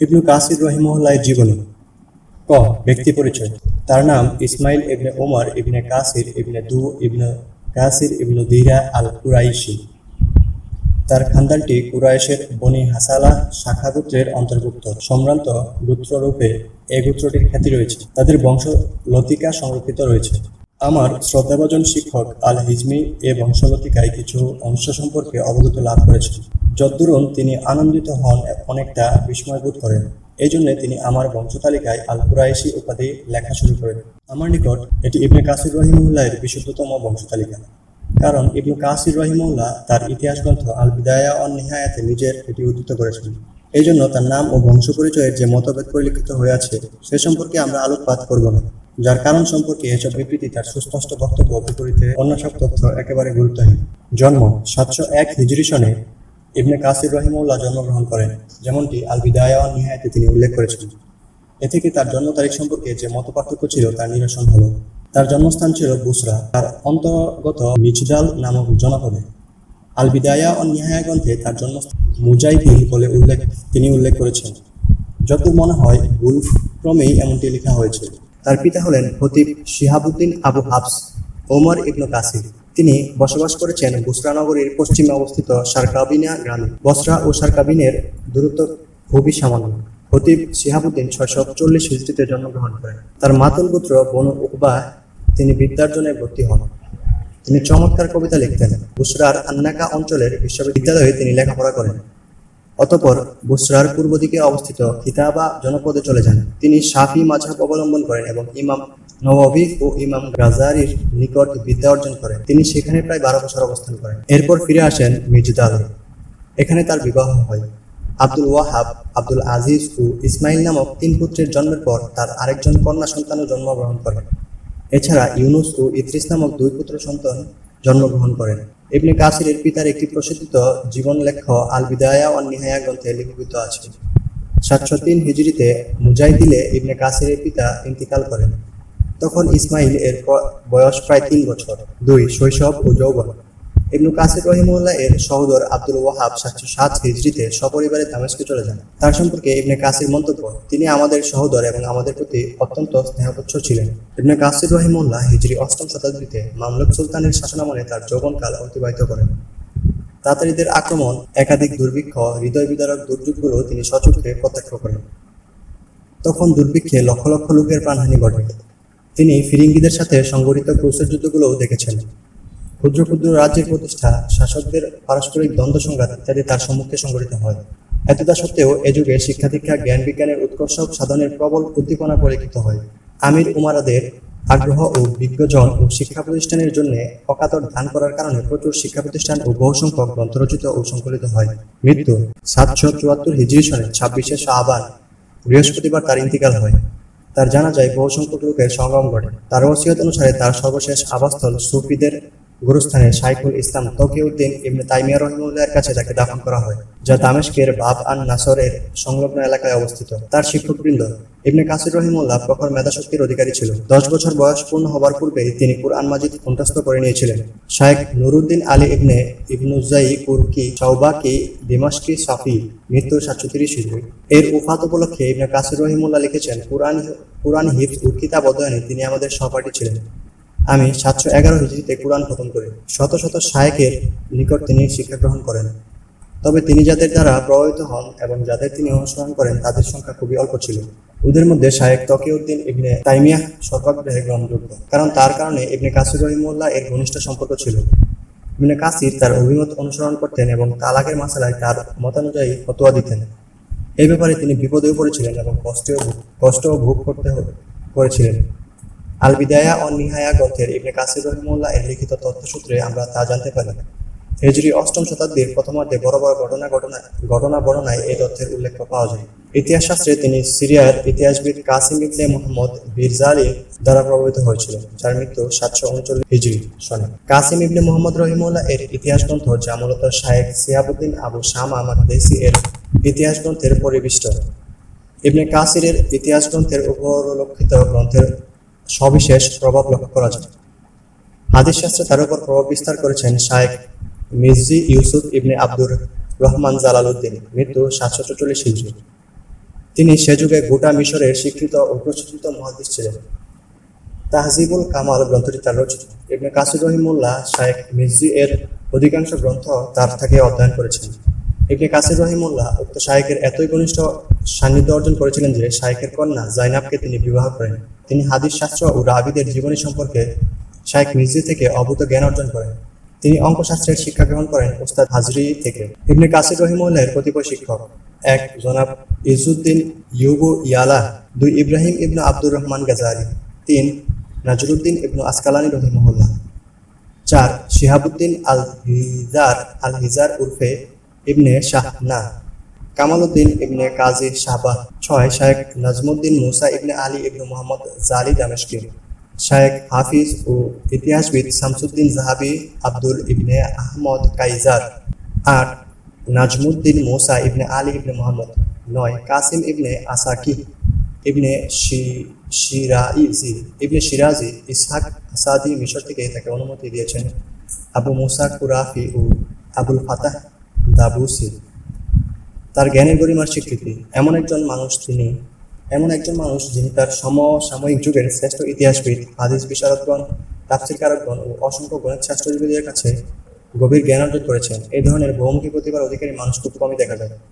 ইবনু কাসির রহিমুল্লাহের জীবনী। ক, ব্যক্তি পরিচয়। তার নাম ইসমাইল ইবনে ওমর ইবনে কাসির ইবনে দু ইবনে কাসির ইবনু দিরা আল কুরাইশি তার খানদানটি কুরাইশের বনি হাসালা শাখা গোত্রের অন্তর্ভুক্ত। সম্ভ্রান্ত গোত্ররূপে এ গোত্রটির খ্যাতি রয়েছে। তাদের বংশ লতিকা সংরক্ষিত রয়েছে। আমার শ্রদ্ধাভাজন শিক্ষক আল হিজমি এ বংশলতিকায় কিছু অংশ সম্পর্কে অবগত লাভ করেছেন। যদ্দুরুন তিনি আনন্দিত হন অনেকটা বিস্ময়বোধ করেন। এই জন্য তিনি আমার বংশতালিকায় আল কুরাইশি উপাধি লেখা শুরু করেন। আমার নিকট এটি ইবনে কাসির রহিমুল্লাহের বিশুদ্ধতম বংশতালিকা। কারণ ইবনু কাসির রহিমউল্লাহ তার ইতিহাস গ্রন্থ আল বিদায়া অন নিহায়াতে নিজের এটি উদ্ধৃত করেছেন। এই জন্য তার নাম ও বংশ পরিচয়ের যে মতভেদ পরিলক্ষিত হয়ে আছে সে সম্পর্কে আমরা আলোকপাত করব না। যার কারণ সম্পর্কে এসব বিবৃতি তার সুস্পষ্ট বক্তব্য বিপরীতে অন্য সব তথ্য একেবারে গুরুত্বহীন। জন্ম সাতশো এক হিজরি সনে ইবনে কাসির রহিমউল্লাহ জন্মগ্রহণ করেন, যেমনটি আল বিদায়া নিহায়াতে তিনি উল্লেখ করেছেন। এ থেকে তার জন্ম তারিখ সম্পর্কে যে মত পার্থক্য ছিল তার নিরসন হলো। তার জন্মস্থান ছিল বুসরা। তার অন্তর্গত মিজদাল নামক জনপদে। আল বিদায়া ও নিহায়া গ্রন্থে তার জন্মস্থান মুজাইদিন বলে উল্লেখ তিনি উল্লেখ করেছেন। যত মনে হয়, ভুল ক্রমেই এমনটি লেখা হয়েছে। তার পিতা হলেন খতিব শিহাবুদ্দিন আবু হাফস, ওমর ইবনু কাসির। তিনি বসবাস করেছেন বুসরা নগরীর পশ্চিমে অবস্থিত সারকাবিনা গ্রামে। বসরা ও সারকাবিনের দূরত্ব খুবই সামান্য। খতিব শিহাবুদ্দিন ছয়শো চল্লিশ হিজড়িতে জন্মগ্রহণ করেন। তার মাতুল পুত্র বনু উকবা তিনি বিদ্যার্জনে ভর্তি হন। তিনি চমৎকার কবিতা লিখতেন। বুসরার আন্নাকা অঞ্চলের বিশ্ববিদ্যালয়ে তিনি লেখাপড়া করেন। অতপর বুসরার পূর্ব দিকে অবস্থিত খিতাবা জনপদে চলে যান। তিনি শাফি মাঝহাব অবলম্বন করেন এবং ইমাম নওয়াবি ও ইমাম গাজারির নিকট বিদ্যা অর্জন করেন। তিনি সেখানে প্রায় বারো বছর অবস্থান করেন। এরপর ফিরে আসেন মির্জদালে এখানে তার বিবাহ হয়। আব্দুল ওয়াহাব, আব্দুল আজিজ ও ইসমাইল নামক তিন পুত্রের জন্মের পর তার আরেকজন কন্যা সন্তানও জন্মগ্রহণ করেন। এছাড়া ইউনুস ও ইদ্রিস নামক দুই পুত্র সন্তান জন্মগ্রহণ করেন। ইবনে কাসিরের পিতার একটি প্রসিদ্ধ জীবন লেখ্য আল বিদায়া ও নিহায়া গ্রন্থে লিপিবদ্ধ আছে। সাতশো তিন হিজড়িতে মুজাইদিলে ইবনে কাসিরের পিতা ইন্তিকাল করেন। তখন ইসমাইল এর বয়স প্রায় তিন বছর। দুই, শৈশব ও যৌবন। ইবনু কাসির রহিমুল্লাহ এর সহোদর আব্দুল ওয়াহাব সাতশো সাত হিজড়িতে সপরিবারে দামেস্কে চলে যান। তার সম্পর্কে ইবনে কাসির মন্তব্য, তিনি আমাদের সহোদর এবং আমাদের প্রতি অত্যন্ত স্নেহপুচ্ছ ছিলেন। ইবনে কাসির রহিমুল্লাহ হিজরি অষ্টম শতাব্দীতে মামলুক সুলতানের শাসনামলে তার যৌবনকাল অতিবাহিত করেন। তাতারিদের আক্রমণ, একাধিক দুর্ভিক্ষ হৃদয় বিদারক দুর্যোগগুলো তিনি সচক্ষে প্রত্যক্ষ করেন। তখন দুর্ভিক্ষে লক্ষ লক্ষ লোকের প্রাণহানি ঘটে। তিনি ফিরিঙ্গিদের সাথে সংগঠিত ক্রুসের যুদ্ধগুলোও দেখেছেন। ক্ষুদ্র ক্ষুদ্র রাজ্যের প্রতিষ্ঠা, শাসকদের পারস্পরিক দ্বন্দ্ব সংঘাত ইত্যাদি তার সম্মুখে সংঘটিত হয়। এতটা সত্ত্বেও এ যুগে শিক্ষা দীক্ষা জ্ঞান বিজ্ঞানের উৎকর্ষ সাধনের প্রবল উদ্দীপনা পরিলক্ষিত হয়। আমির উমারাদের আগ্রহ ও বিজ্ঞজন ও শিক্ষা প্রতিষ্ঠানের জন্য অকাতর দান করার কারণে প্রচুর শিক্ষা প্রতিষ্ঠান ও বহু সংখ্যক গ্রন্থ রচিত ও সংকলিত হয়। মৃত্যু সাতশো চুয়াত্তর হিজরি সনে ছাব্বিশে শাহবান বৃহস্পতিবার তার ইন্তিকাল হয়। তার জানা যায় বহু সংখ্যক লোকের সমাগম ঘটে। তার ওসিয়ত অনুসারে তার সর্বশেষ আবাসস্থল সুফিদের গুরুস্থানে শাইখুল ইসলাম তকিউদ্দিন ইবনে তাইমিয়া রহিমুল্লাহের কাছে তাকে দাফন করা হয়, যা দামেস্কের বাব আন নাসরের সংলগ্ন এলাকায় অবস্থিত। তার শিক্ষকবৃন্দ ইবনে কাসির রহিমুল্লাহ প্রখর মেধাশক্তির অধিকারী ছিল। দশ বছর বয়স পূর্ণ হবার পূর্বে তিনি কুরআন মাজিদ কণ্ঠস্থ করে নিয়েছিলেন। শায়েখ নুরুদ্দিন আলী ইবনে ইবনুজাই কুরকি চৌবাকি দিমাশকি সাফি মৃত্যু সাতশো তিরিশ এর উফাত উপলক্ষে ইবনে কাসির রহিমুল্লাহ লিখেছেন, কুরআন কুরআন হিফ ও কিতাব অধ্যয়নে তিনি আমাদের সহপাঠী ছিলেন। আমি সাতশো এগারো হিজড়িতে কোরআন খতম করি। শত শত শায়েকের নিকট তিনি শিক্ষা গ্রহণ করেন। তবে তিনি যাদের দ্বারা প্রভাবিত হন এবং যাদের তিনি অনুসরণ করেন, তাদের সংখ্যা খুবই অল্প ছিল। ওদের মধ্যে শায়েক তকিউদ্দিন ইবনে তাইমিয়া সর্বাগ্রহে গ্রহণযোগ্য, কারণ তার কারণে ইবনে কাসির রহিমুল্লাহ এর ঘনিষ্ঠ সম্পর্ক ছিল। ইবনে কাসির তার অভিমত অনুসরণ করতেন এবং তালাকের মাসালায় তার মতানুযায়ী ফতোয়া দিতেন। এই ব্যাপারে তিনি বিপদেও পড়েছিলেন এবং কষ্টেও কষ্টও ভোগ করতে করেছিলেন। আল বিদায়া ও নিহায়া গ্রন্থের ইবনে কাসির রহিমুল্লাহ এর লিখিত তথ্যসূত্রে আমরা তা জানতে পারি। হিজরি অষ্টম শতাব্দীর প্রথমার্ধে বড় বড় ঘটনা ঘটনা ঘটনা বর্ণনায় এই তথ্যের উল্লেখ পাওয়া যায়। ইতিহাস শাস্ত্রে তিনি সিরিয়ার ইতিহাসবিদ কাসিম ইবনে মোহাম্মদ বিরজালি দ্বারা প্রভাবিত হয়েছিল যার মৃত্যু সাতশো উনচল্লিশ হিজরি সনে। কাসিম ইবনে মোহাম্মদ রহিমুল্লাহ এর ইতিহাস গ্রন্থ যা মূলত শায়েখ সিয়াবুদ্দিন আবু শামা মাকদেসি এর ইতিহাস গ্রন্থের পরিবিষ্ট। ইবনে কাসিরের ইতিহাস গ্রন্থের উপরলক্ষিত গ্রন্থের সবিশেষ প্রভাব লক্ষ্য করা যায়। হাদিস শাস্ত্রে তার উপর প্রভাব বিস্তার করেছেন শায়েখ মির্জি ইউসুফ ইবনে আব্দুর রহমান জালালউদ্দিন, মৃত্যু সাতশো চল্লিশ তিনি সে যুগে গোটা মিশরের স্বীকৃত ও প্রচলিত মহাদিস ছিলেন। তাহজিবুল কামাল গ্রন্থটি তার রচিত। ইবনে কাসির রহিমুল্লাহ শায়েখ মির্জি এর অধিকাংশ গ্রন্থ তার থেকে অধ্যয়ন করেছেন। ইবনে কাসির রহিমুল্লাহ উক্ত শায়েকের এতই ঘনিষ্ঠ সান্নিধ্য অর্জন করেছিলেন যে শায়েকের কন্যা জাইনাবকে তিনি বিবাহ করেন। তিনি হাদিস শাস্ত্র ও রাবিদের জীবনী সম্পর্কে শায়েখ মির্জি থেকে অভূত জ্ঞান অর্জন করেন। তিনি অঙ্কশাস্ত্রের শিক্ষা গ্রহণ করেন ওস্তাদ হাজরি থেকে। ইবনে কাসির রহিমুল্লাহ এর কতিপয় শিক্ষক, এক জনাব ইজুদ্দিন ইউবু ইয়ালা, দুই ইব্রাহিম ইবনু আব্দুর রহমান গাজারি তিন নাজরুদ্দিন ইবনু আসকালানি রহিমহুল্লাহ চার শিহাবুদ্দিন আল হিজার আল হিজার উর্ফে ইবনে শাহনা, কামালউদ্দিন ইবনে কাজী শাহবাহ, ছয় শায়েখ নাজমুদ্দিন মুসা ইবনে আলী ইবনু মোহাম্মদ জালি দামেশকি শায়েখ হাফিজ ও ইতিহাসবিদ শামসুদ্দিন জাহাবি আব্দুল ইবনে আহমদ কাইজার, আট নাজমুদ্দিন মুসা ইবনে আলী ইবনে মোহাম্মদ, নয় কাসিম ইবনে আসাকি ইবনে শিরাইজি, ইবনে সিরাজি ইসহাক আসাদি মিশর থেকে তাকে অনুমতি দিয়েছেন। আবু মুসা কুরাফি ও আবুল ফাতাহ দাবুসি তার জ্ঞানের গরিমার স্বীকৃতি, এমন একজন মানুষ তিনি এমন একজন মানুষ যিনি তার সমসাময়িক যুগের শ্রেষ্ঠ ইতিহাসবিদ, হাদিস বিশারদগণ তাফসিরকারকগণ ও অসংখ্য গণিত শাস্ত্রজীবীদের কাছে গভীর জ্ঞান অর্জন করেছেন। এই ধরনের বহুমুখী প্রতিভার অধিকারী মানুষ খুব কমই দেখা যায়।